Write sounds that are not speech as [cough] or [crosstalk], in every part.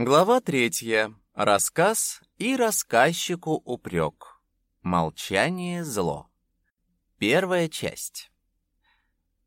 Глава третья. Рассказ и рассказчику упрек. Молчание зло. Первая часть.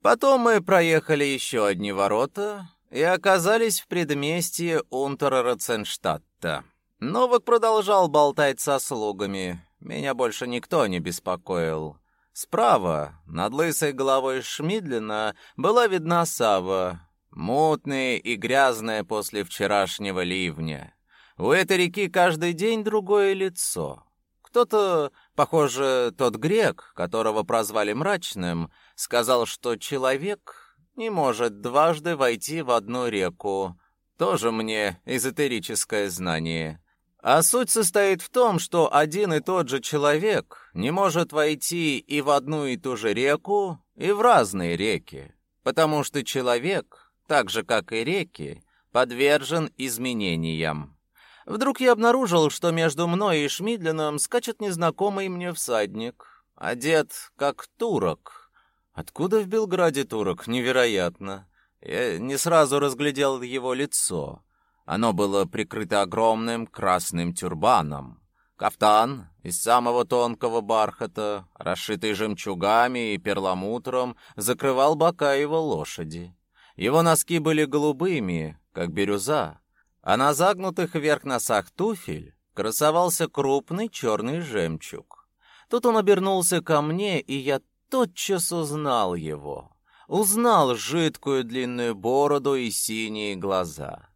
Потом мы проехали еще одни ворота и оказались в предместье Унтер-Роценштадта. Новак продолжал болтать со слугами. Меня больше никто не беспокоил. Справа, над лысой головой Шмидлина, была видна Сава, мутная и грязная после вчерашнего ливня. У этой реки каждый день другое лицо. Кто-то, похоже, тот грек, которого прозвали мрачным, сказал, что человек не может дважды войти в одну реку. Тоже мне эзотерическое знание. А суть состоит в том, что один и тот же человек не может войти и в одну и ту же реку, и в разные реки, потому что человек так же, как и реки, подвержен изменениям. Вдруг я обнаружил, что между мной и Шмидлином скачет незнакомый мне всадник, одет как турок. Откуда в Белграде турок? Невероятно. Я не сразу разглядел его лицо. Оно было прикрыто огромным красным тюрбаном. Кафтан из самого тонкого бархата, расшитый жемчугами и перламутром, закрывал бока его лошади. Его носки были голубыми, как бирюза, а на загнутых вверх носах туфель красовался крупный черный жемчуг. Тут он обернулся ко мне, и я тотчас узнал его. Узнал жидкую длинную бороду и синие глаза.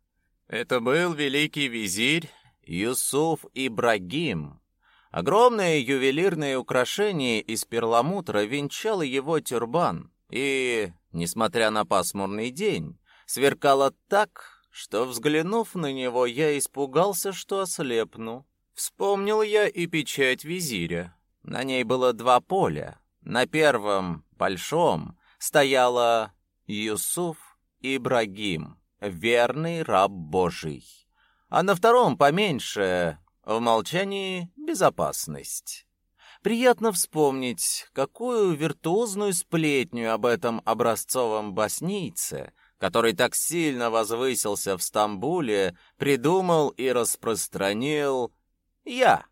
Это был великий визирь Юсуф Ибрагим. Огромное ювелирное украшение из перламутра венчало его тюрбан, и несмотря на пасмурный день, сверкало так, что, взглянув на него, я испугался, что ослепну. Вспомнил я и печать визиря. На ней было два поля. На первом, большом, стояла Юсуф Ибрагим, верный раб Божий. А на втором, поменьше, в молчании безопасность. Приятно вспомнить, какую виртуозную сплетню об этом образцовом боснийце, который так сильно возвысился в Стамбуле, придумал и распространил я.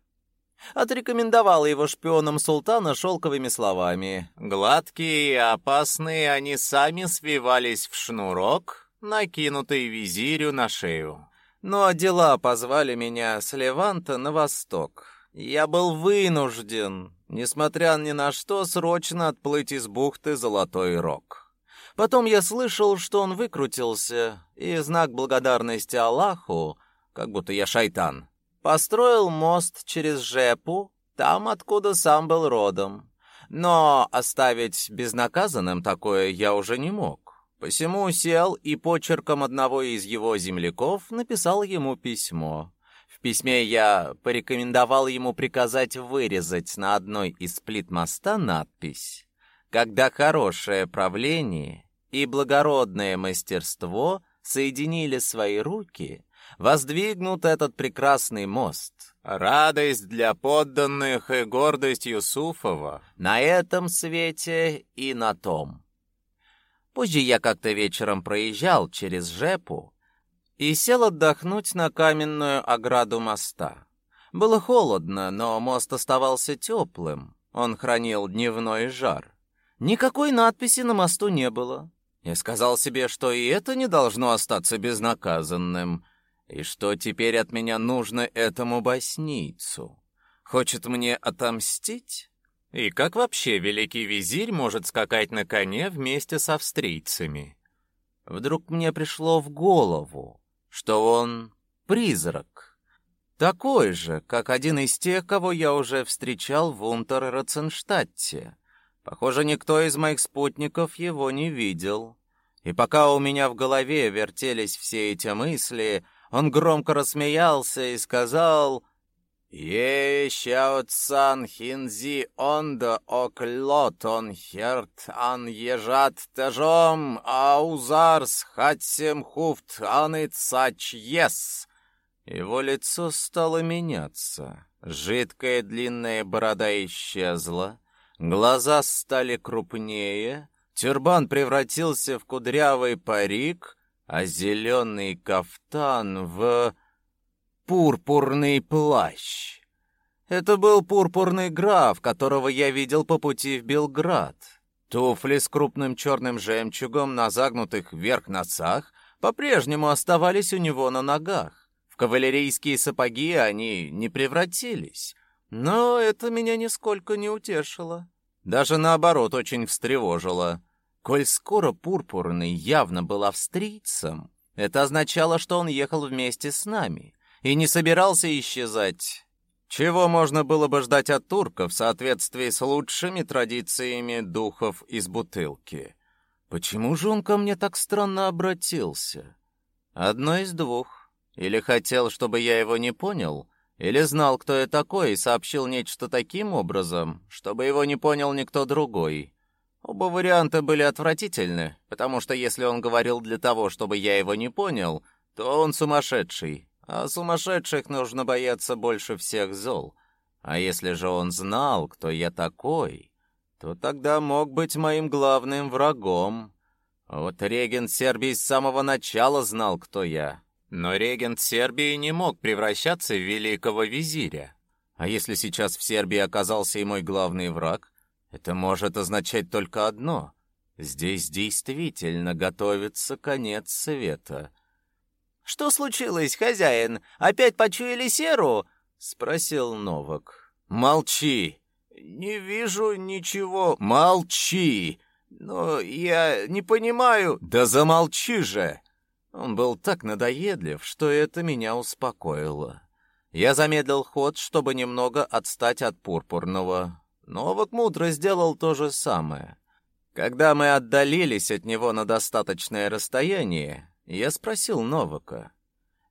Отрекомендовал его шпионам султана шелковыми словами. Гладкие и опасные они сами свивались в шнурок, накинутый визирю на шею. Но дела позвали меня с Леванта на восток, я был вынужден, несмотря ни на что, срочно отплыть из бухты Золотой Рог. Потом я слышал, что он выкрутился, и знак благодарности Аллаху, как будто я шайтан, построил мост через Жепу, там, откуда сам был родом. Но оставить безнаказанным такое я уже не мог. Посему сел и почерком одного из его земляков написал ему письмо письме я порекомендовал ему приказать вырезать на одной из плит моста надпись «Когда хорошее правление и благородное мастерство соединили свои руки, воздвигнут этот прекрасный мост. Радость для подданных и гордость Юсуфова на этом свете и на том». Позже я как-то вечером проезжал через Жепу, и сел отдохнуть на каменную ограду моста. Было холодно, но мост оставался теплым. Он хранил дневной жар. Никакой надписи на мосту не было. Я сказал себе, что и это не должно остаться безнаказанным, и что теперь от меня нужно этому боснийцу. Хочет мне отомстить? И как вообще великий визирь может скакать на коне вместе с австрийцами? Вдруг мне пришло в голову, что он призрак. Такой же, как один из тех, кого я уже встречал в Унтер-Роценштадте. Похоже, никто из моих спутников его не видел. И пока у меня в голове вертелись все эти мысли, он громко рассмеялся и сказал «Е сяутсан хинзи ондо оклотон херт ан ежат тежом аузарс хатсем хуфт аныцач ес». Его лицо стало меняться. Жидкая длинная борода исчезла, глаза стали крупнее, тюрбан превратился в кудрявый парик, а зеленый кафтан в пурпурный плащ. Это был пурпурный граф, которого я видел по пути в Белград. Туфли с крупным черным жемчугом на загнутых вверх носах по-прежнему оставались у него на ногах. В кавалерийские сапоги они не превратились. Но это меня нисколько не утешило. Даже наоборот очень встревожило. Коль скоро Пурпурный явно был австрийцем, это означало, что он ехал вместе с нами и не собирался исчезать. Чего можно было бы ждать от турков в соответствии с лучшими традициями духов из бутылки? Почему же он ко мне так странно обратился? Одно из двух. Или хотел, чтобы я его не понял, или знал, кто я такой, и сообщил нечто таким образом, чтобы его не понял никто другой. Оба варианта были отвратительны, потому что если он говорил для того, чтобы я его не понял, то он сумасшедший, а сумасшедших нужно бояться больше всех зол. А если же он знал, кто я такой, то тогда мог быть моим главным врагом. Вот регент Сербии с самого начала знал, кто я. Но регент Сербии не мог превращаться в великого визиря. А если сейчас в Сербии оказался и мой главный враг, это может означать только одно. Здесь действительно готовится конец света. «Что случилось, хозяин? Опять почуяли серу?» — спросил Новак. «Молчи!» «Не вижу ничего». «Молчи!» «Но я не понимаю...» «Да замолчи же!» Он был так надоедлив, что это меня успокоило. Я замедлил ход, чтобы немного отстать от пурпурного. Новак мудро сделал то же самое. Когда мы отдалились от него на достаточное расстояние, я спросил Новака.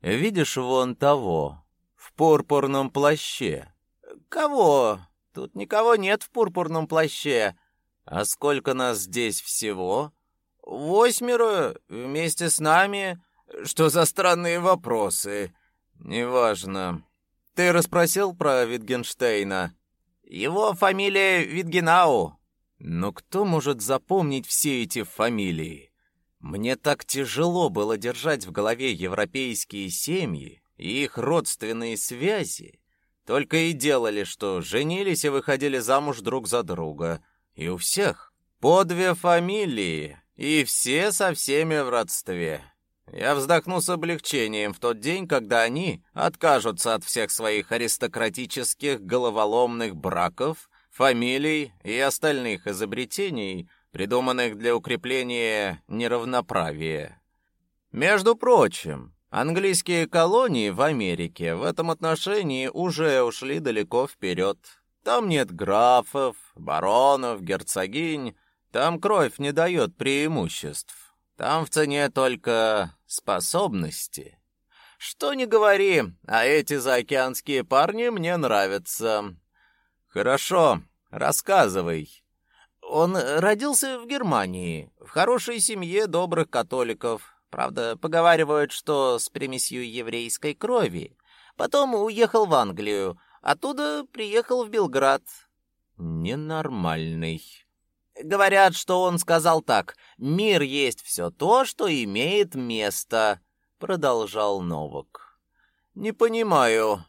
«Видишь вон того, в пурпурном плаще?» «Кого? Тут никого нет в пурпурном плаще. А сколько нас здесь всего?» Восьмеро вместе с нами? Что за странные вопросы? Неважно. Ты расспросил про Витгенштейна? Его фамилия Витгенау. Но кто может запомнить все эти фамилии? Мне так тяжело было держать в голове европейские семьи и их родственные связи. Только и делали, что женились и выходили замуж друг за друга. И у всех по две фамилии, и все со всеми в родстве. Я вздохну с облегчением в тот день, когда они откажутся от всех своих аристократических головоломных браков, фамилий и остальных изобретений, придуманных для укрепления неравноправия. Между прочим, английские колонии в Америке в этом отношении уже ушли далеко вперед. Там нет графов, баронов, герцогинь, там кровь не дает преимуществ. Там в цене только способности. Что не говори, а эти заокеанские парни мне нравятся. Хорошо, рассказывай. Он родился в Германии, в хорошей семье добрых католиков. Правда, поговаривают, что с примесью еврейской крови. Потом уехал в Англию, оттуда приехал в Белград. Ненормальный. Говорят, что он сказал так: "Мир есть все то, что имеет место", продолжал Новак. Не понимаю.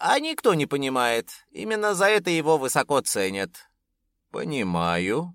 А никто не понимает. Именно за это его высоко ценят. Понимаю.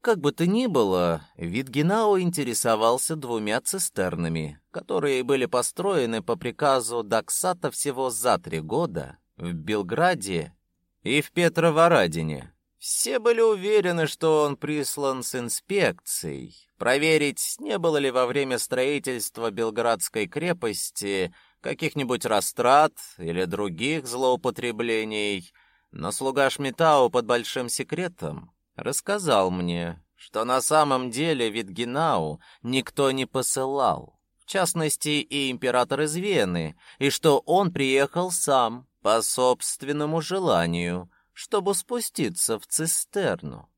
Как бы то ни было, Витгенау интересовался двумя цистернами, которые были построены по приказу Даксата всего за три года в Белграде и в Петроворадине. Все были уверены, что он прислан с инспекцией, проверить, не было ли во время строительства Белградской крепости каких-нибудь растрат или других злоупотреблений. Но слуга Шмитау под большим секретом рассказал мне, что на самом деле Витгенау никто не посылал, в частности и император из Вены, и что он приехал сам по собственному желанию — чтобы спуститься в цистерну.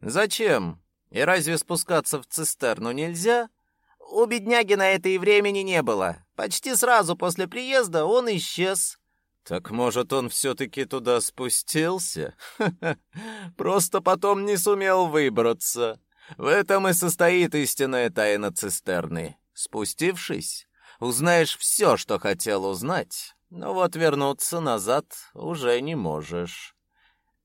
Зачем? И разве спускаться в цистерну нельзя? У бедняги на это и времени не было. Почти сразу после приезда он исчез. Так может, он все таки туда спустился? [laughs] Просто потом не сумел выбраться. В этом и состоит истинная тайна цистерны. Спустившись, узнаешь все, что хотел узнать, но вот вернуться назад уже не можешь.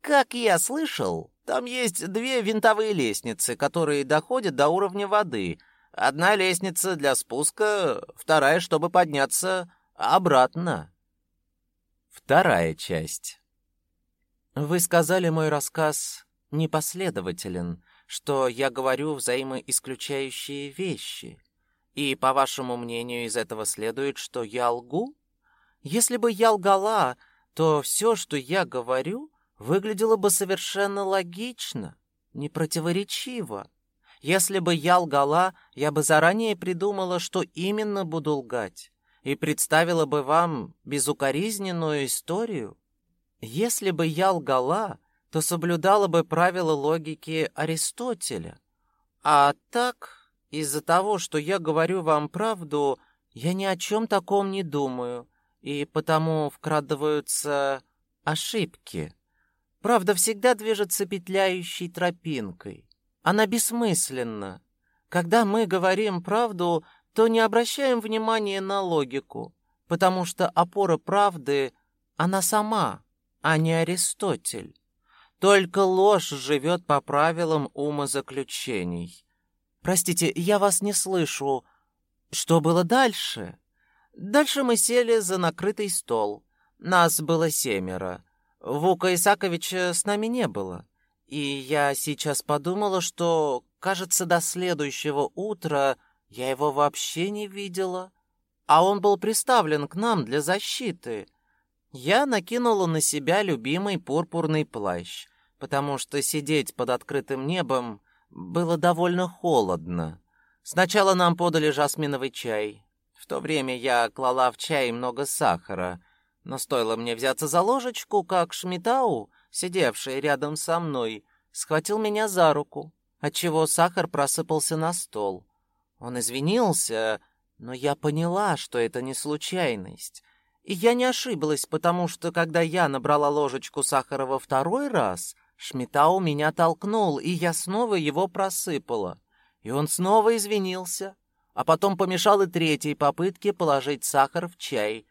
Как я слышал, там есть две винтовые лестницы, которые доходят до уровня воды. Одна лестница для спуска, вторая, чтобы подняться обратно. Вторая часть. Вы сказали, мой рассказ непоследователен, что я говорю взаимоисключающие вещи. И, по вашему мнению, из этого следует, что я лгу? Если бы я лгала, то все, что я говорю, выглядело бы совершенно логично, непротиворечиво. Если бы я лгала, я бы заранее придумала, что именно буду лгать, и представила бы вам безукоризненную историю. Если бы я лгала, то соблюдала бы правила логики Аристотеля. А так, из-за того, что я говорю вам правду, я ни о чем таком не думаю, и потому вкрадываются ошибки. Правда всегда движется петляющей тропинкой. Она бессмысленна. Когда мы говорим правду, то не обращаем внимания на логику, потому что опора правды — она сама, а не Аристотель. Только ложь живет по правилам умозаключений. Простите, я вас не слышу. Что было дальше? Дальше мы сели за накрытый стол. Нас было семеро. Вука Исаковича с нами не было. И я сейчас подумала, что, кажется, до следующего утра я его вообще не видела. А он был приставлен к нам для защиты. Я накинула на себя любимый пурпурный плащ, потому что сидеть под открытым небом было довольно холодно. Сначала нам подали жасминовый чай. В то время я клала в чай много сахара, но стоило мне взяться за ложечку, как Шмитау, сидевший рядом со мной, схватил меня за руку, отчего сахар просыпался на стол. Он извинился, но я поняла, что это не случайность. И я не ошиблась, потому что, когда я набрала ложечку сахара во второй раз, Шмитау меня толкнул, и я снова его просыпала. И он снова извинился, а потом помешал и третьей попытке положить сахар в чай,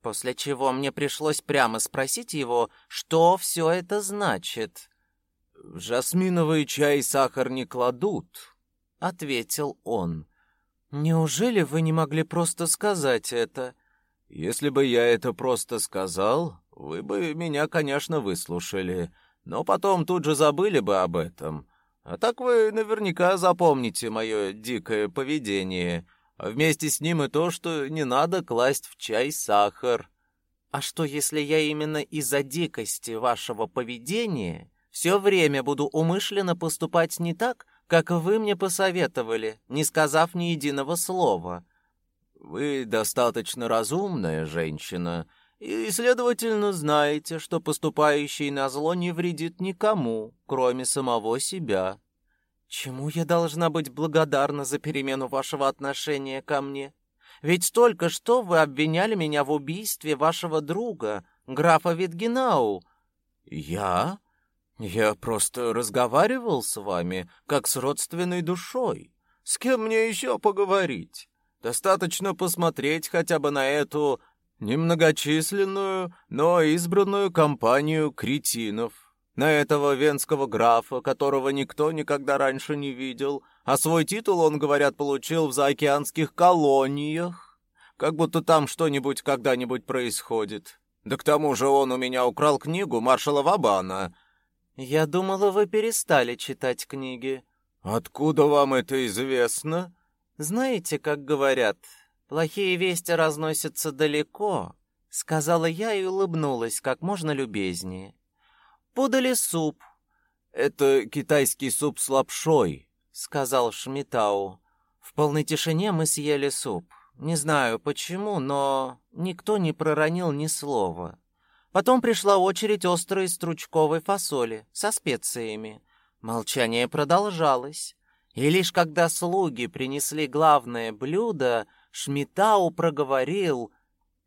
после чего мне пришлось прямо спросить его, что все это значит. «В жасминовый чай сахар не кладут», — ответил он. «Неужели вы не могли просто сказать это?» Если бы я это просто сказал, вы бы меня, конечно, выслушали, но потом тут же забыли бы об этом. А так вы наверняка запомните мое дикое поведение, а вместе с ним и то, что не надо класть в чай сахар. А что, если я именно из-за дикости вашего поведения все время буду умышленно поступать не так, как вы мне посоветовали, не сказав ни единого слова?» Вы достаточно разумная женщина, и, следовательно, знаете, что поступающий на зло не вредит никому, кроме самого себя. Чему я должна быть благодарна за перемену вашего отношения ко мне? Ведь только что вы обвиняли меня в убийстве вашего друга, графа Витгенау. Я? Я просто разговаривал с вами, как с родственной душой. С кем мне еще поговорить? Достаточно посмотреть хотя бы на эту немногочисленную, но избранную компанию кретинов. На этого венского графа, которого никто никогда раньше не видел, а свой титул он, говорят, получил в заокеанских колониях. Как будто там что-нибудь когда-нибудь происходит. Да к тому же он у меня украл книгу маршала Вабана. Я думала, вы перестали читать книги. Откуда вам это известно? Знаете, как говорят, плохие вести разносятся далеко, сказала я и улыбнулась как можно любезнее. Подали суп. Это китайский суп с лапшой, сказал Шмитау. В полной тишине мы съели суп. Не знаю почему, но никто не проронил ни слова. Потом пришла очередь острой стручковой фасоли со специями. Молчание продолжалось. И лишь когда слуги принесли главное блюдо, Шмитау проговорил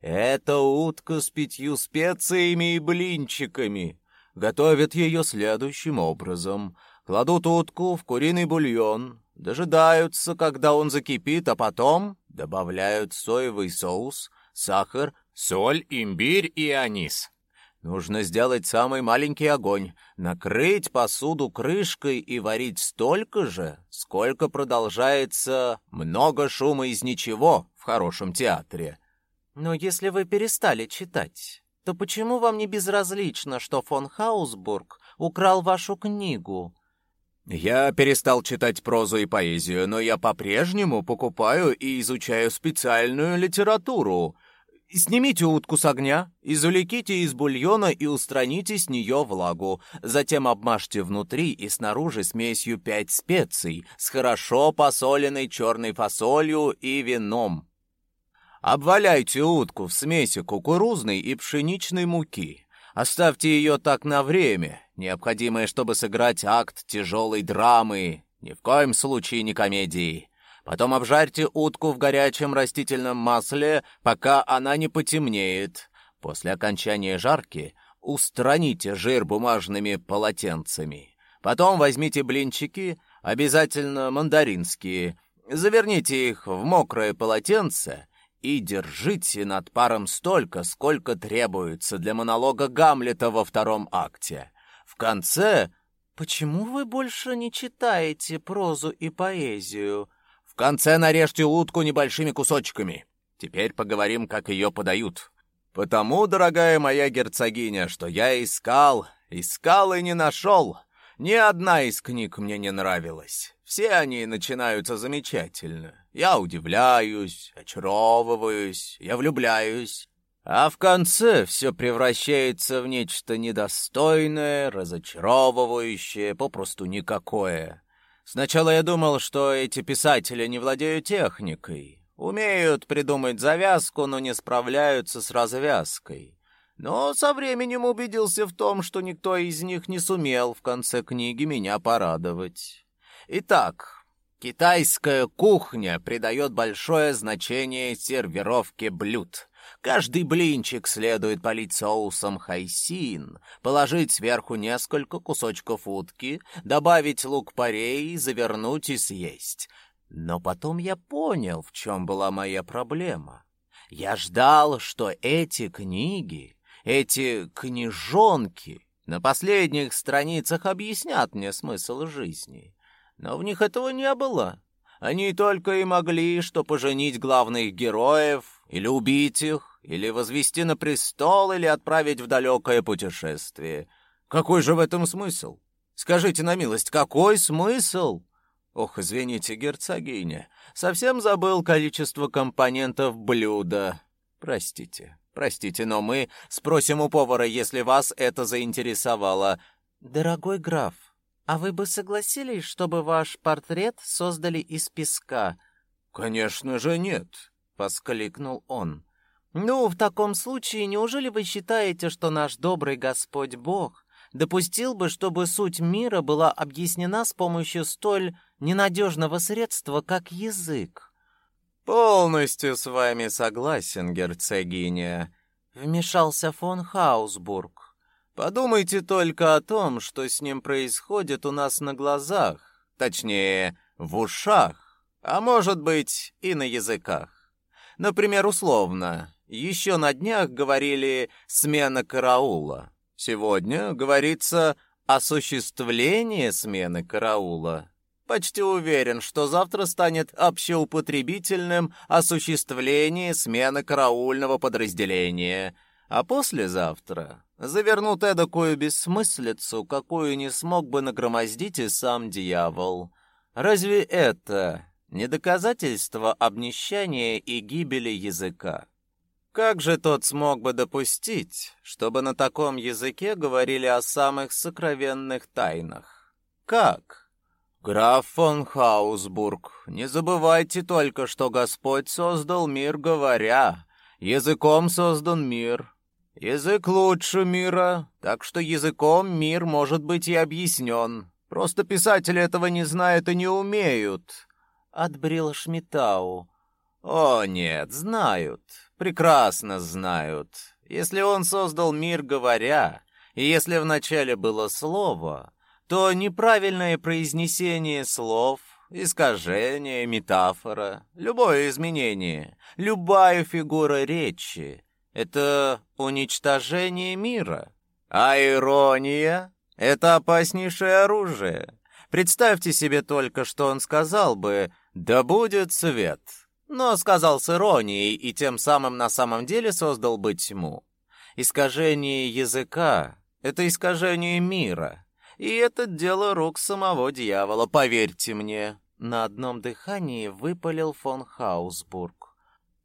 «Это утка с пятью специями и блинчиками. Готовят ее следующим образом. Кладут утку в куриный бульон, дожидаются, когда он закипит, а потом добавляют соевый соус, сахар, соль, имбирь и анис. Нужно сделать самый маленький огонь, накрыть посуду крышкой и варить столько же, сколько продолжается много шума из ничего в хорошем театре. Но если вы перестали читать, то почему вам не безразлично, что фон Хаусбург украл вашу книгу? Я перестал читать прозу и поэзию, но я по-прежнему покупаю и изучаю специальную литературу — Снимите утку с огня, извлеките из бульона и устраните с нее влагу. Затем обмажьте внутри и снаружи смесью пять специй с хорошо посоленной черной фасолью и вином. Обваляйте утку в смеси кукурузной и пшеничной муки. Оставьте ее так на время, необходимое, чтобы сыграть акт тяжелой драмы, ни в коем случае не комедии. Потом обжарьте утку в горячем растительном масле, пока она не потемнеет. После окончания жарки устраните жир бумажными полотенцами. Потом возьмите блинчики, обязательно мандаринские, заверните их в мокрое полотенце и держите над паром столько, сколько требуется для монолога Гамлета во втором акте. В конце... «Почему вы больше не читаете прозу и поэзию?» Конце нарежьте утку небольшими кусочками. Теперь поговорим, как ее подают. Потому, дорогая моя герцогиня, что я искал, искал и не нашел. Ни одна из книг мне не нравилась. Все они начинаются замечательно. Я удивляюсь, очаровываюсь, я влюбляюсь. А в конце все превращается в нечто недостойное, разочаровывающее, попросту никакое. Сначала я думал, что эти писатели не владеют техникой, умеют придумать завязку, но не справляются с развязкой. Но со временем убедился в том, что никто из них не сумел в конце книги меня порадовать. Итак, китайская кухня придает большое значение сервировке блюд. Каждый блинчик следует полить соусом хайсин, положить сверху несколько кусочков утки, добавить лук-порей, завернуть и съесть. Но потом я понял, в чем была моя проблема. Я ждал, что эти книги, эти книжонки на последних страницах объяснят мне смысл жизни. Но в них этого не было. Они только и могли, что поженить главных героев или убить их, или возвести на престол, или отправить в далекое путешествие. Какой же в этом смысл? Скажите на милость, какой смысл? Ох, извините, герцогиня, совсем забыл количество компонентов блюда. Простите, простите, но мы спросим у повара, если вас это заинтересовало. Дорогой граф, а вы бы согласились, чтобы ваш портрет создали из песка? Конечно же нет, воскликнул он. Ну, в таком случае, неужели вы считаете, что наш добрый Господь Бог допустил бы, чтобы суть мира была объяснена с помощью столь ненадежного средства, как язык? Полностью с вами согласен, герцогиня, вмешался фон Хаусбург. Подумайте только о том, что с ним происходит у нас на глазах, точнее, в ушах, а может быть, и на языках. Например, условно, еще на днях говорили «смена караула». Сегодня говорится «осуществление смены караула». Почти уверен, что завтра станет общеупотребительным осуществление смены караульного подразделения, а послезавтра завернут эдакую бессмыслицу, какую не смог бы нагромоздить и сам дьявол. Разве это не доказательство обнищания и гибели языка? Как же тот смог бы допустить, чтобы на таком языке говорили о самых сокровенных тайнах? Как? Граф фон Хаусбург, не забывайте только, что Господь создал мир, говоря, языком создан мир. Язык лучше мира, так что языком мир может быть и объяснен. Просто писатели этого не знают и не умеют. Отбрил Шмитау. О, нет, знают прекрасно знают. Если он создал мир говоря, и если вначале было слово, то неправильное произнесение слов искажение, метафора, любое изменение, любая фигура речи — это уничтожение мира. А ирония — это опаснейшее оружие. Представьте себе только, что он сказал бы «Да будет свет», но сказал с иронией и тем самым на самом деле создал бы тьму. Искажение языка — это искажение мира, и это дело рук самого дьявола, поверьте мне. На одном дыхании выпалил фон Хаусбург.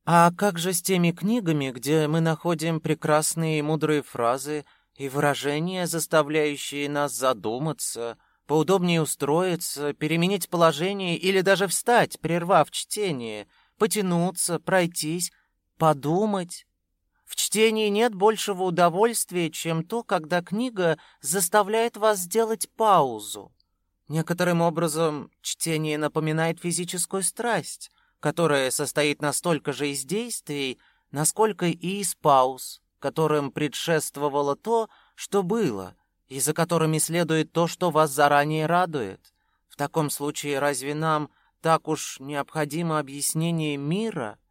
А как же с теми книгами, где мы находим прекрасные и мудрые фразы и выражения, заставляющие нас задуматься, поудобнее устроиться, переменить положение или даже встать, прервав чтение, потянуться, пройтись, подумать? В чтении нет большего удовольствия, чем то, когда книга заставляет вас сделать паузу. Некоторым образом чтение напоминает физическую страсть, которая состоит настолько же из действий, насколько и из пауз, которым предшествовало то, что было, и за которыми следует то, что вас заранее радует. В таком случае разве нам так уж необходимо объяснение мира —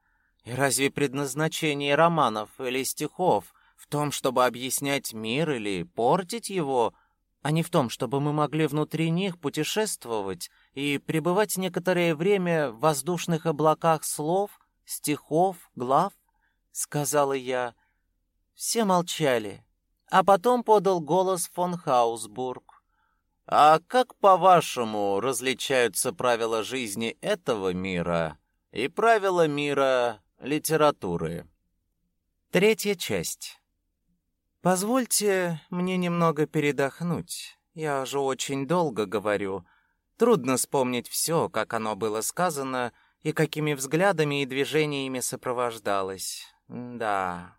и разве предназначение романов или стихов в том, чтобы объяснять мир или портить его, а не в том, чтобы мы могли внутри них путешествовать и пребывать некоторое время в воздушных облаках слов, стихов, глав? Сказала я. Все молчали, а потом подал голос фон Хаусбург. А как, по-вашему, различаются правила жизни этого мира и правила мира литературы. Третья часть. Позвольте мне немного передохнуть. Я же очень долго говорю. Трудно вспомнить все, как оно было сказано и какими взглядами и движениями сопровождалось. Да.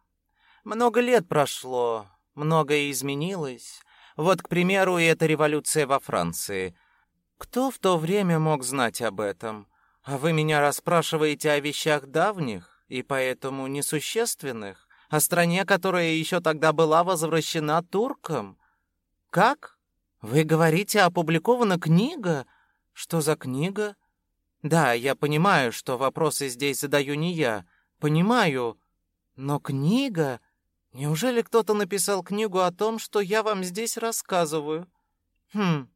Много лет прошло, многое изменилось. Вот, к примеру, и эта революция во Франции. Кто в то время мог знать об этом? А вы меня расспрашиваете о вещах давних и поэтому несущественных, о стране, которая еще тогда была возвращена туркам. Как? Вы говорите, опубликована книга? Что за книга? Да, я понимаю, что вопросы здесь задаю не я. Понимаю. Но книга? Неужели кто-то написал книгу о том, что я вам здесь рассказываю? Хм.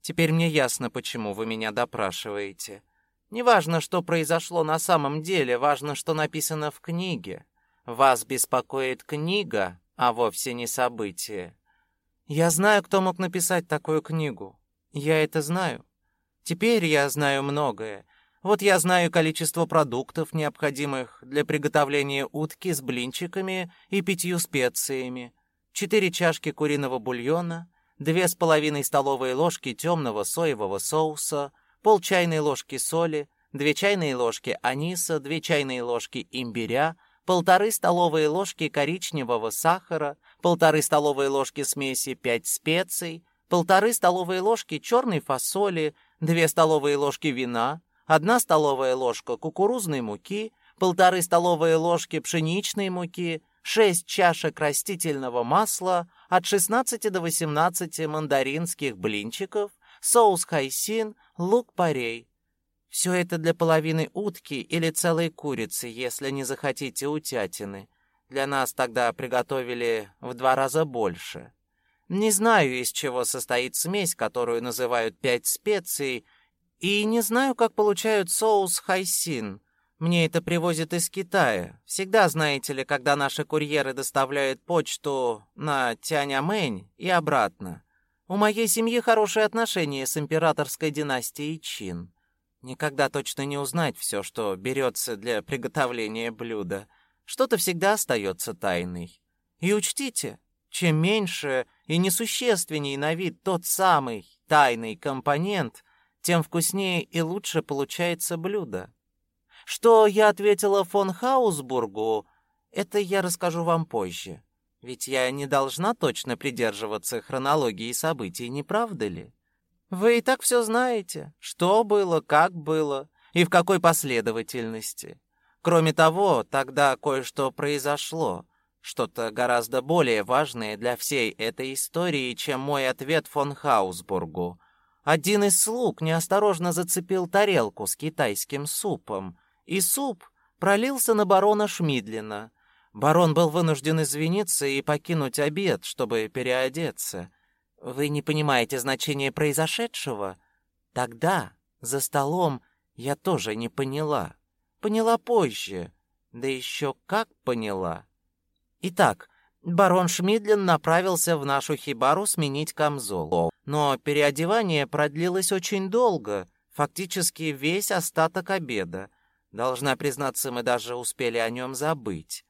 Теперь мне ясно, почему вы меня допрашиваете. Неважно, что произошло на самом деле, важно, что написано в книге. Вас беспокоит книга, а вовсе не событие. Я знаю, кто мог написать такую книгу. Я это знаю. Теперь я знаю многое. Вот я знаю количество продуктов, необходимых для приготовления утки с блинчиками и пятью специями, четыре чашки куриного бульона, две с половиной столовые ложки темного соевого соуса, пол чайной ложки соли, две чайные ложки аниса, две чайные ложки имбиря, полторы столовые ложки коричневого сахара, полторы столовые ложки смеси пять специй, полторы столовые ложки черной фасоли, две столовые ложки вина, одна столовая ложка кукурузной муки, полторы столовые ложки пшеничной муки, шесть чашек растительного масла, от 16 до 18 мандаринских блинчиков, соус хайсин, лук-порей. Все это для половины утки или целой курицы, если не захотите утятины. Для нас тогда приготовили в два раза больше. Не знаю, из чего состоит смесь, которую называют пять специй, и не знаю, как получают соус хайсин. Мне это привозят из Китая. Всегда, знаете ли, когда наши курьеры доставляют почту на Тяньаньмэнь и обратно. У моей семьи хорошие отношения с императорской династией Чин. Никогда точно не узнать все, что берется для приготовления блюда. Что-то всегда остается тайной. И учтите, чем меньше и несущественней на вид тот самый тайный компонент, тем вкуснее и лучше получается блюдо. Что я ответила фон Хаусбургу, это я расскажу вам позже. Ведь я не должна точно придерживаться хронологии событий, не правда ли? Вы и так все знаете, что было, как было и в какой последовательности. Кроме того, тогда кое-что произошло, что-то гораздо более важное для всей этой истории, чем мой ответ фон Хаусбургу. Один из слуг неосторожно зацепил тарелку с китайским супом, и суп пролился на барона Шмидлина. Барон был вынужден извиниться и покинуть обед, чтобы переодеться. Вы не понимаете значение произошедшего? Тогда, за столом, я тоже не поняла. Поняла позже. Да еще как поняла. Итак, барон Шмидлин направился в нашу хибару сменить камзол. Но переодевание продлилось очень долго, фактически весь остаток обеда. Должна признаться, мы даже успели о нем забыть.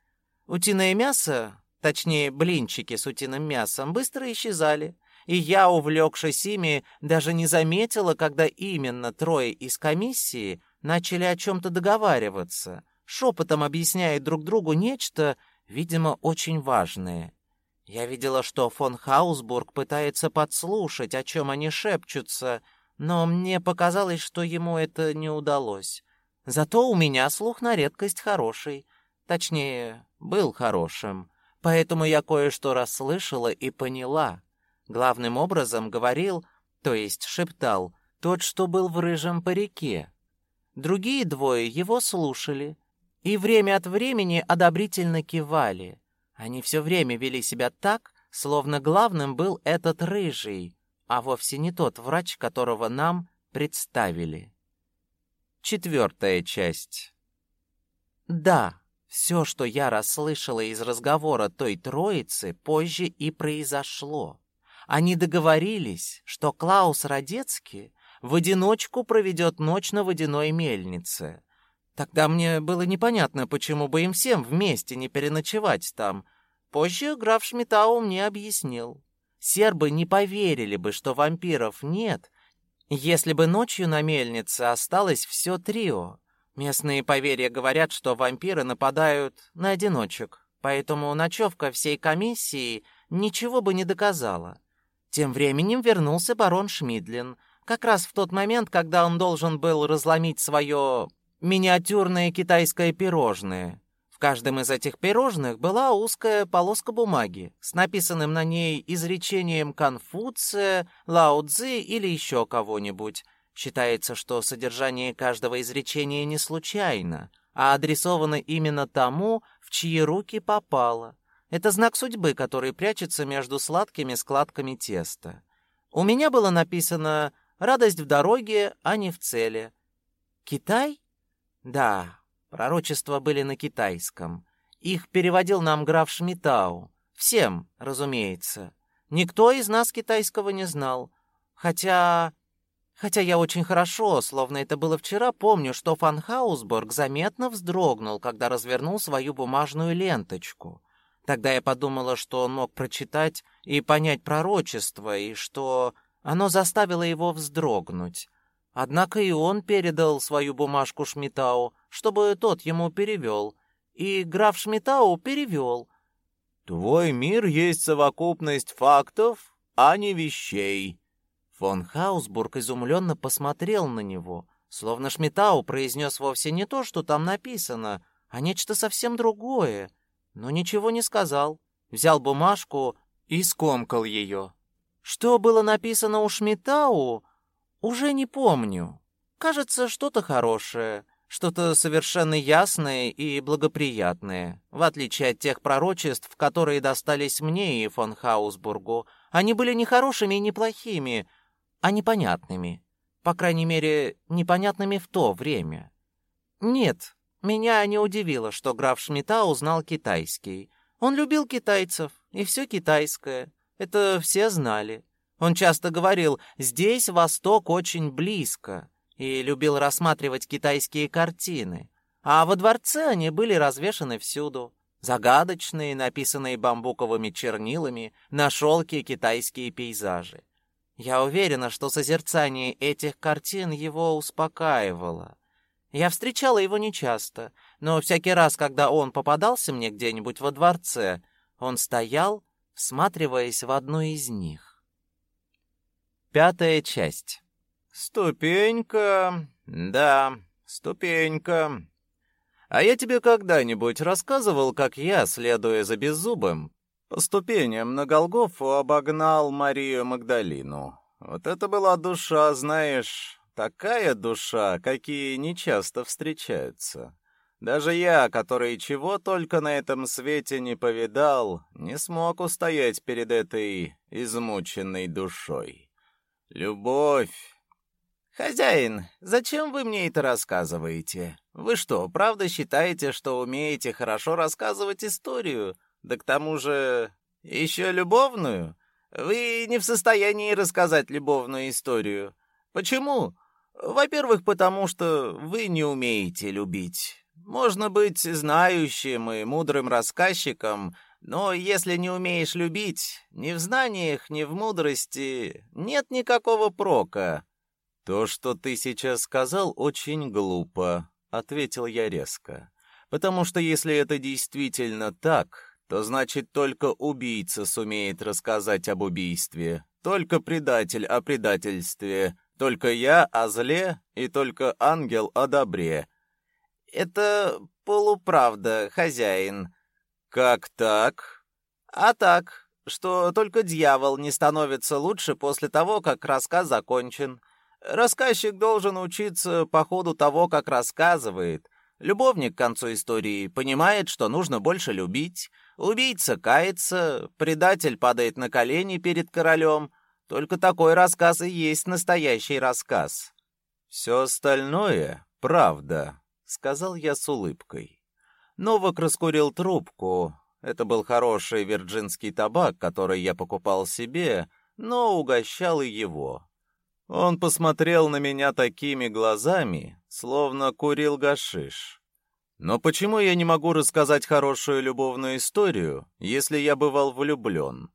Утиное мясо, точнее, блинчики с утиным мясом, быстро исчезали, и я, увлекшись ими, даже не заметила, когда именно трое из комиссии начали о чем-то договариваться, шепотом объясняя друг другу нечто, видимо, очень важное. Я видела, что фон Хаусбург пытается подслушать, о чем они шепчутся, но мне показалось, что ему это не удалось. Зато у меня слух на редкость хороший. Точнее, был хорошим. Поэтому я кое-что расслышала и поняла. Главным образом говорил, то есть шептал, тот, что был в рыжем парике. Другие двое его слушали и время от времени одобрительно кивали. Они все время вели себя так, словно главным был этот рыжий, а вовсе не тот врач, которого нам представили. Четвертая часть. Да, все, что я расслышала из разговора той троицы, позже и произошло. Они договорились, что Клаус Радецкий в одиночку проведет ночь на водяной мельнице. Тогда мне было непонятно, почему бы им всем вместе не переночевать там. Позже граф Шмитау мне объяснил. Сербы не поверили бы, что вампиров нет, если бы ночью на мельнице осталось все трио. Местные поверья говорят, что вампиры нападают на одиночек, поэтому ночевка всей комиссии ничего бы не доказала. Тем временем вернулся барон Шмидлин, как раз в тот момент, когда он должен был разломить свое миниатюрное китайское пирожное каждом из этих пирожных была узкая полоска бумаги с написанным на ней изречением Конфуция, Лао Цзи или еще кого-нибудь. Считается, что содержание каждого изречения не случайно, а адресовано именно тому, в чьи руки попало. Это знак судьбы, который прячется между сладкими складками теста. У меня было написано «Радость в дороге, а не в цели». Китай? Да, Пророчества были на китайском. Их переводил нам граф Шмитау. Всем, разумеется. Никто из нас китайского не знал. Хотя... Хотя я очень хорошо, словно это было вчера, помню, что фан Хаусбург заметно вздрогнул, когда развернул свою бумажную ленточку. Тогда я подумала, что он мог прочитать и понять пророчество, и что оно заставило его вздрогнуть. Однако и он передал свою бумажку Шмитау, чтобы тот ему перевел. И граф Шмитау перевел. «Твой мир есть совокупность фактов, а не вещей». Фон Хаусбург изумленно посмотрел на него, словно Шмитау произнес вовсе не то, что там написано, а нечто совсем другое, но ничего не сказал. Взял бумажку и скомкал ее. Что было написано у Шмитау, уже не помню. Кажется, что-то хорошее, что-то совершенно ясное и благоприятное. В отличие от тех пророчеств, которые достались мне и фон Хаусбургу, они были не хорошими и не плохими, а непонятными. По крайней мере, непонятными в то время. Нет, меня не удивило, что граф Шмита узнал китайский. Он любил китайцев, и все китайское. Это все знали. Он часто говорил «здесь Восток очень близко» и любил рассматривать китайские картины. А во дворце они были развешаны всюду. Загадочные, написанные бамбуковыми чернилами, на шелке китайские пейзажи. Я уверена, что созерцание этих картин его успокаивало. Я встречала его нечасто, но всякий раз, когда он попадался мне где-нибудь во дворце, он стоял, всматриваясь в одну из них. Пятая часть. Ступенька, да, ступенька. А я тебе когда-нибудь рассказывал, как я, следуя за беззубым, по ступеням на Голгофу обогнал Марию Магдалину. вот это была душа, знаешь, такая душа, какие нечасто встречаются. Даже я, который чего только на этом свете не повидал, не смог устоять перед этой измученной душой. Любовь. Хозяин, зачем вы мне это рассказываете? Вы что, правда считаете, что умеете хорошо рассказывать историю? Да к тому же еще любовную? Вы не в состоянии рассказать любовную историю. Почему? Во-первых, потому что вы не умеете любить. Можно быть знающим и мудрым рассказчиком, но если не умеешь любить, ни в знаниях, ни в мудрости нет никакого прока. То, что ты сейчас сказал, очень глупо, ответил я резко. Потому что если это действительно так, то значит только убийца сумеет рассказать об убийстве, только предатель о предательстве, только я о зле и только ангел о добре. Это полуправда, хозяин. Как так? А так, что только дьявол не становится лучше после того, как рассказ закончен. Рассказчик должен учиться по ходу того, как рассказывает. Любовник к концу истории понимает, что нужно больше любить. Убийца кается, предатель падает на колени перед королем. Только такой рассказ и есть настоящий рассказ. Все остальное — правда сказал я с улыбкой. Новак раскурил трубку. Это был хороший вирджинский табак, который я покупал себе, но угощал и его. Он посмотрел на меня такими глазами, словно курил гашиш. Но почему я не могу рассказать хорошую любовную историю, если я бывал влюблен?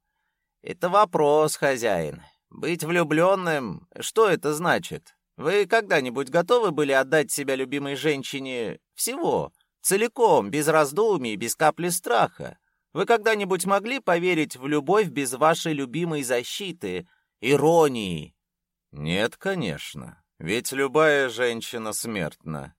Это вопрос, хозяин. Быть влюбленным, что это значит? Вы когда-нибудь готовы были отдать себя любимой женщине всего, целиком, без раздумий, без капли страха? Вы когда-нибудь могли поверить в любовь без вашей любимой защиты, иронии? Нет, конечно. Ведь любая женщина смертна.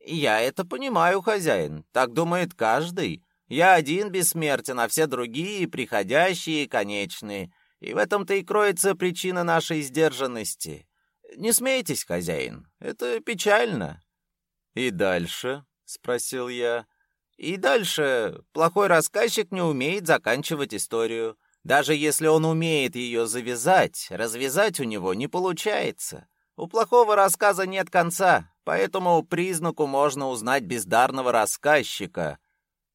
Я это понимаю, хозяин. Так думает каждый. Я один бессмертен, а все другие приходящие конечные. И в этом-то и кроется причина нашей сдержанности. Не смейтесь, хозяин, это печально. И дальше, спросил я. И дальше плохой рассказчик не умеет заканчивать историю. Даже если он умеет ее завязать, развязать у него не получается. У плохого рассказа нет конца, поэтому признаку можно узнать бездарного рассказчика.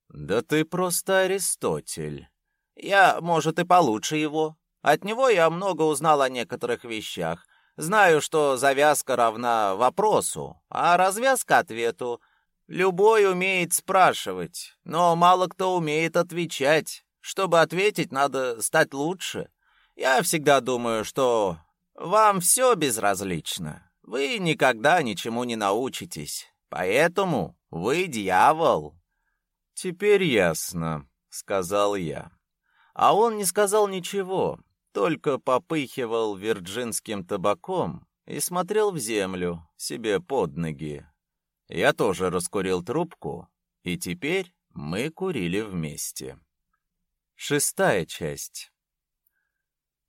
Да ты просто Аристотель. Я, может, и получше его. От него я много узнал о некоторых вещах, Знаю, что завязка равна вопросу, а развязка — ответу. Любой умеет спрашивать, но мало кто умеет отвечать. Чтобы ответить, надо стать лучше. Я всегда думаю, что вам все безразлично. Вы никогда ничему не научитесь. Поэтому вы дьявол. Теперь ясно, сказал я. А он не сказал ничего, только попыхивал вирджинским табаком и смотрел в землю, себе под ноги. Я тоже раскурил трубку, и теперь мы курили вместе. Шестая часть.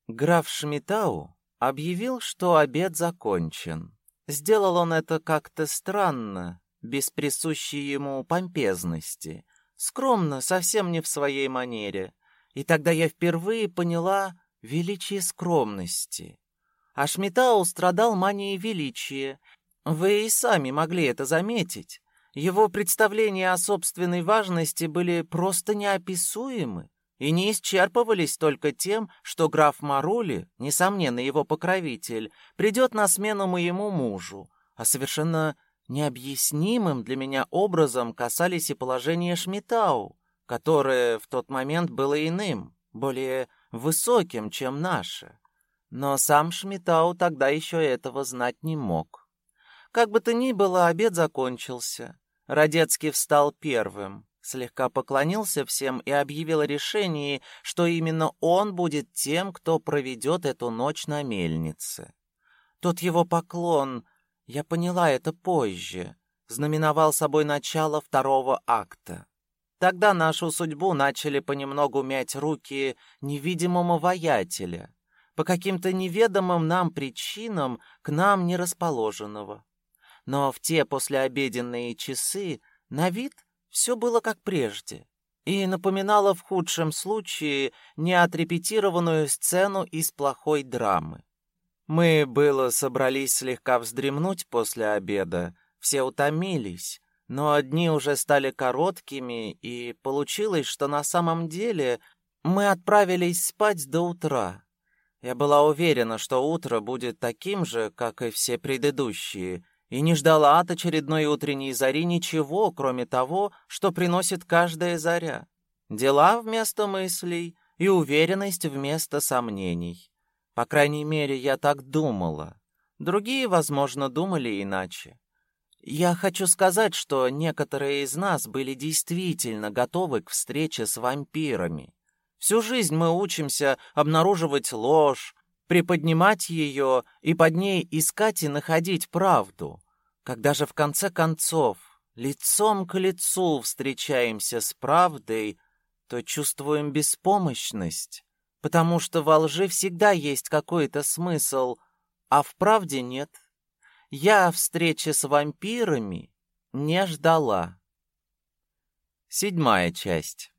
Граф Шмитау объявил, что обед закончен. Сделал он это как-то странно, без присущей ему помпезности, скромно, совсем не в своей манере. И тогда я впервые поняла, величие скромности. А Шмитау страдал манией величия. Вы и сами могли это заметить. Его представления о собственной важности были просто неописуемы и не исчерпывались только тем, что граф Марули, несомненно его покровитель, придет на смену моему мужу, а совершенно необъяснимым для меня образом касались и положения Шмитау, которое в тот момент было иным, более высоким, чем наше. Но сам Шмитау тогда еще этого знать не мог. Как бы то ни было, обед закончился. Радецкий встал первым, слегка поклонился всем и объявил о решении, что именно он будет тем, кто проведет эту ночь на мельнице. Тот его поклон, я поняла это позже, знаменовал собой начало второго акта. Тогда нашу судьбу начали понемногу мять руки невидимого воятеля. по каким-то неведомым нам причинам к нам не расположенного. Но в те послеобеденные часы на вид все было как прежде и напоминало в худшем случае неотрепетированную сцену из плохой драмы. Мы было собрались слегка вздремнуть после обеда, все утомились, но дни уже стали короткими, и получилось, что на самом деле мы отправились спать до утра. Я была уверена, что утро будет таким же, как и все предыдущие, и не ждала от очередной утренней зари ничего, кроме того, что приносит каждая заря. Дела вместо мыслей и уверенность вместо сомнений. По крайней мере, я так думала. Другие, возможно, думали иначе. Я хочу сказать, что некоторые из нас были действительно готовы к встрече с вампирами. Всю жизнь мы учимся обнаруживать ложь, приподнимать ее и под ней искать и находить правду. Когда же в конце концов лицом к лицу встречаемся с правдой, то чувствуем беспомощность, потому что во лжи всегда есть какой-то смысл, а в правде нет. Я встречи с вампирами не ждала. Седьмая часть.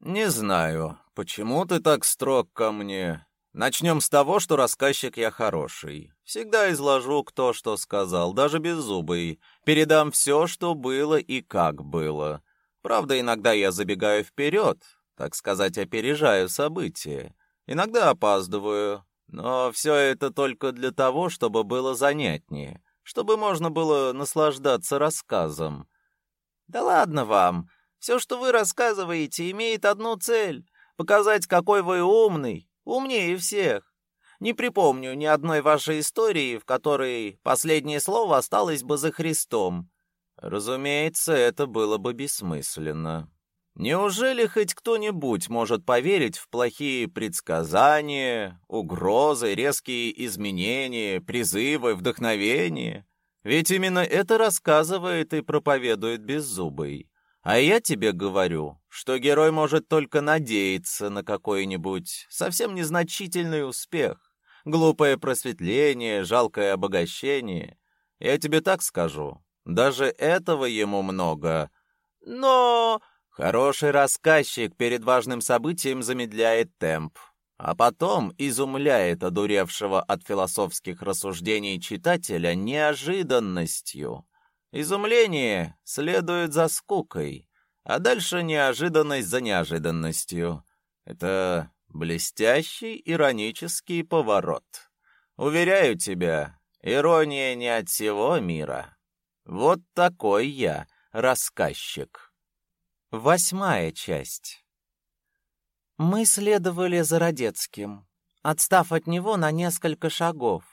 Не знаю, почему ты так строг ко мне, Начнем с того, что рассказчик я хороший. Всегда изложу, кто что сказал, даже беззубый. Передам все, что было и как было. Правда, иногда я забегаю вперед, так сказать, опережаю события. Иногда опаздываю, но все это только для того, чтобы было занятнее, чтобы можно было наслаждаться рассказом. Да ладно вам. Все, что вы рассказываете, имеет одну цель — показать, какой вы умный, Умнее всех. Не припомню ни одной вашей истории, в которой последнее слово осталось бы за Христом. Разумеется, это было бы бессмысленно. Неужели хоть кто-нибудь может поверить в плохие предсказания, угрозы, резкие изменения, призывы, вдохновение? Ведь именно это рассказывает и проповедует Беззубый. А я тебе говорю, что герой может только надеяться на какой-нибудь совсем незначительный успех, глупое просветление, жалкое обогащение. Я тебе так скажу, даже этого ему много. Но хороший рассказчик перед важным событием замедляет темп, а потом изумляет одуревшего от философских рассуждений читателя неожиданностью. Изумление следует за скукой, а дальше неожиданность за неожиданностью. Это блестящий иронический поворот. Уверяю тебя, ирония не от всего мира. Вот такой я, рассказчик. Восьмая часть. Мы следовали за Родецким, отстав от него на несколько шагов.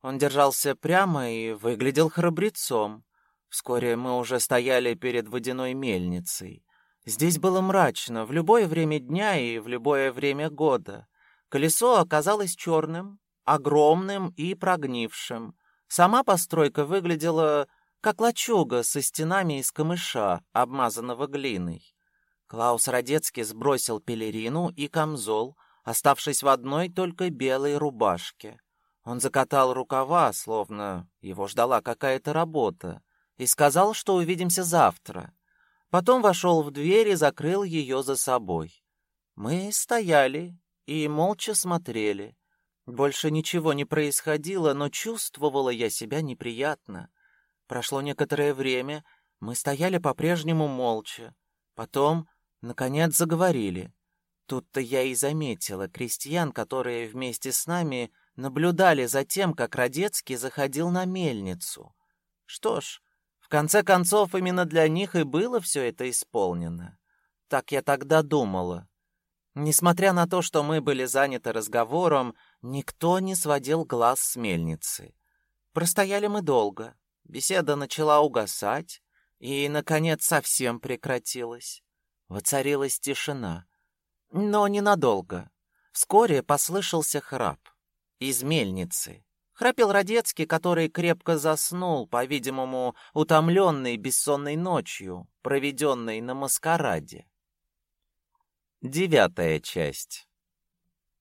Он держался прямо и выглядел храбрецом. Вскоре мы уже стояли перед водяной мельницей. Здесь было мрачно в любое время дня и в любое время года. Колесо оказалось черным, огромным и прогнившим. Сама постройка выглядела как лачуга со стенами из камыша, обмазанного глиной. Клаус Радецкий сбросил пелерину и камзол, оставшись в одной только белой рубашке. Он закатал рукава, словно его ждала какая-то работа и сказал, что увидимся завтра. Потом вошел в дверь и закрыл ее за собой. Мы стояли и молча смотрели. Больше ничего не происходило, но чувствовала я себя неприятно. Прошло некоторое время, мы стояли по-прежнему молча. Потом, наконец, заговорили. Тут-то я и заметила крестьян, которые вместе с нами наблюдали за тем, как Родецкий заходил на мельницу. Что ж, конце концов, именно для них и было все это исполнено. Так я тогда думала. Несмотря на то, что мы были заняты разговором, никто не сводил глаз с мельницы. Простояли мы долго. Беседа начала угасать и, наконец, совсем прекратилась. Воцарилась тишина. Но ненадолго. Вскоре послышался храп. Из мельницы. Храпел Родецкий, который крепко заснул, по-видимому, утомленный бессонной ночью, проведенной на маскараде. Девятая часть.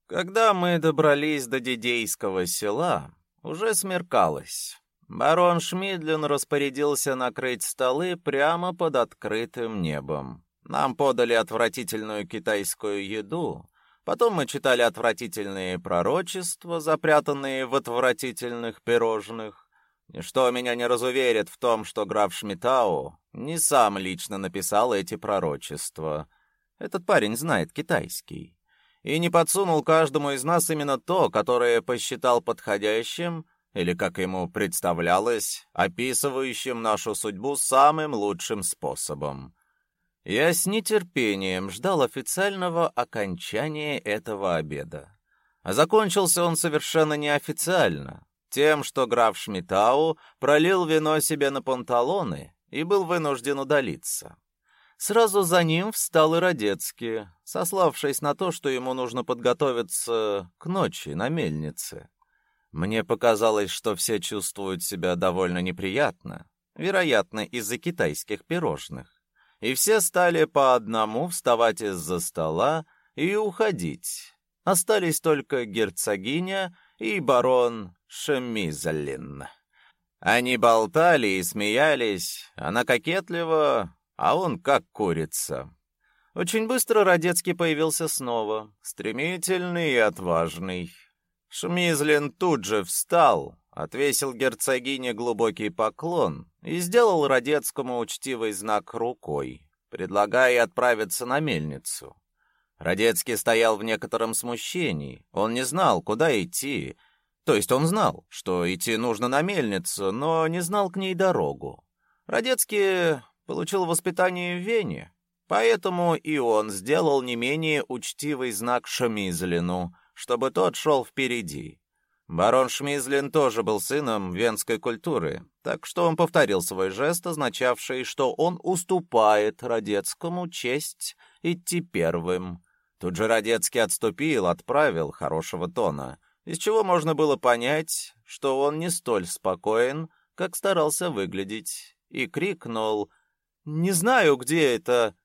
Когда мы добрались до Дидейского села, уже смеркалось. Барон Шмидлин распорядился накрыть столы прямо под открытым небом. Нам подали отвратительную китайскую еду, потом мы читали отвратительные пророчества, запрятанные в отвратительных пирожных. Ничто меня не разуверит в том, что граф Шмитау не сам лично написал эти пророчества. Этот парень знает китайский. И не подсунул каждому из нас именно то, которое посчитал подходящим или, как ему представлялось, описывающим нашу судьбу самым лучшим способом. Я с нетерпением ждал официального окончания этого обеда. Закончился он совершенно неофициально, тем, что граф Шмитау пролил вино себе на панталоны и был вынужден удалиться. Сразу за ним встал и Родецкий, сославшись на то, что ему нужно подготовиться к ночи на мельнице. Мне показалось, что все чувствуют себя довольно неприятно, вероятно, из-за китайских пирожных. И все стали по одному вставать из-за стола и уходить. Остались только герцогиня и барон Шемизалин. Они болтали и смеялись, она кокетливо, а он как курица. Очень быстро Родецкий появился снова, стремительный и отважный. Шмизлин тут же встал, отвесил герцогине глубокий поклон и сделал Родецкому учтивый знак рукой, предлагая отправиться на мельницу. Родецкий стоял в некотором смущении. Он не знал, куда идти. То есть он знал, что идти нужно на мельницу, но не знал к ней дорогу. Родецкий получил воспитание в Вене, поэтому и он сделал не менее учтивый знак Шамизлину, чтобы тот шел впереди. Барон Шмизлин тоже был сыном венской культуры, так что он повторил свой жест, означавший, что он уступает Радецкому честь идти первым. Тут же Радецкий отступил, отправил хорошего тона, из чего можно было понять, что он не столь спокоен, как старался выглядеть, и крикнул «Не знаю, где это...»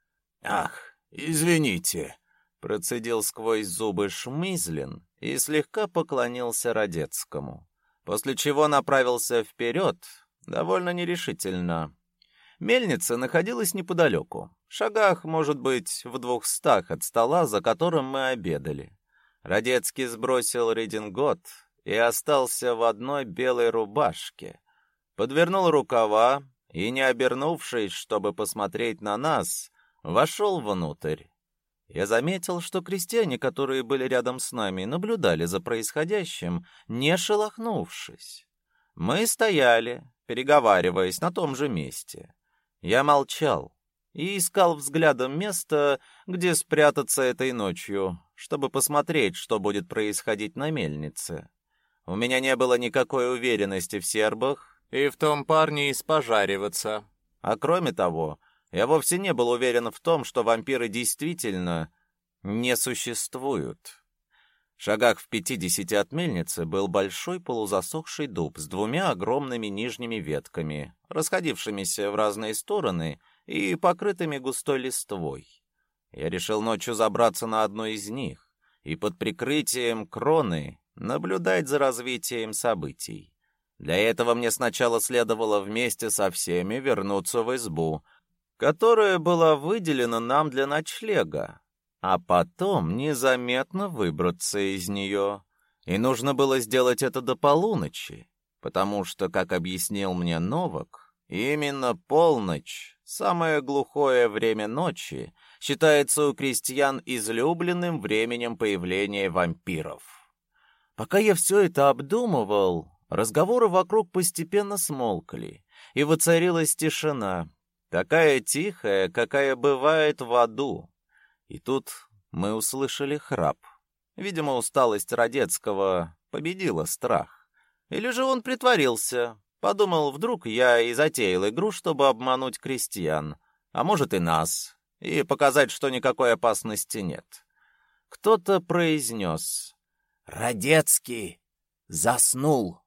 «Ах, извините!» Процедил сквозь зубы Шмизлин и слегка поклонился Радецкому, после чего направился вперед, довольно нерешительно. Мельница находилась неподалеку, в шагах, может быть, в двухстах от стола, за которым мы обедали. Радецкий сбросил редингот и остался в одной белой рубашке. Подвернул рукава и, не обернувшись, чтобы посмотреть на нас, вошел внутрь. Я заметил, что крестьяне, которые были рядом с нами, наблюдали за происходящим, не шелохнувшись. Мы стояли, переговариваясь на том же месте. Я молчал и искал взглядом место, где спрятаться этой ночью, чтобы посмотреть, что будет происходить на мельнице. У меня не было никакой уверенности в сербах и в том парне испожариваться. А кроме того, я вовсе не был уверен в том, что вампиры действительно не существуют. В шагах в пятидесяти от мельницы был большой полузасохший дуб с двумя огромными нижними ветками, расходившимися в разные стороны и покрытыми густой листвой. Я решил ночью забраться на одну из них и под прикрытием кроны наблюдать за развитием событий. Для этого мне сначала следовало вместе со всеми вернуться в избу — которая была выделена нам для ночлега, а потом незаметно выбраться из нее. И нужно было сделать это до полуночи, потому что, как объяснил мне Новак, именно полночь, самое глухое время ночи, считается у крестьян излюбленным временем появления вампиров. Пока я все это обдумывал, разговоры вокруг постепенно смолкли, и воцарилась тишина, такая тихая, какая бывает в аду. И тут мы услышали храп. Видимо, усталость Родецкого победила страх. Или же он притворился, подумал, вдруг я и затеял игру, чтобы обмануть крестьян, а может и нас, и показать, что никакой опасности нет. Кто-то произнес «Родецкий заснул».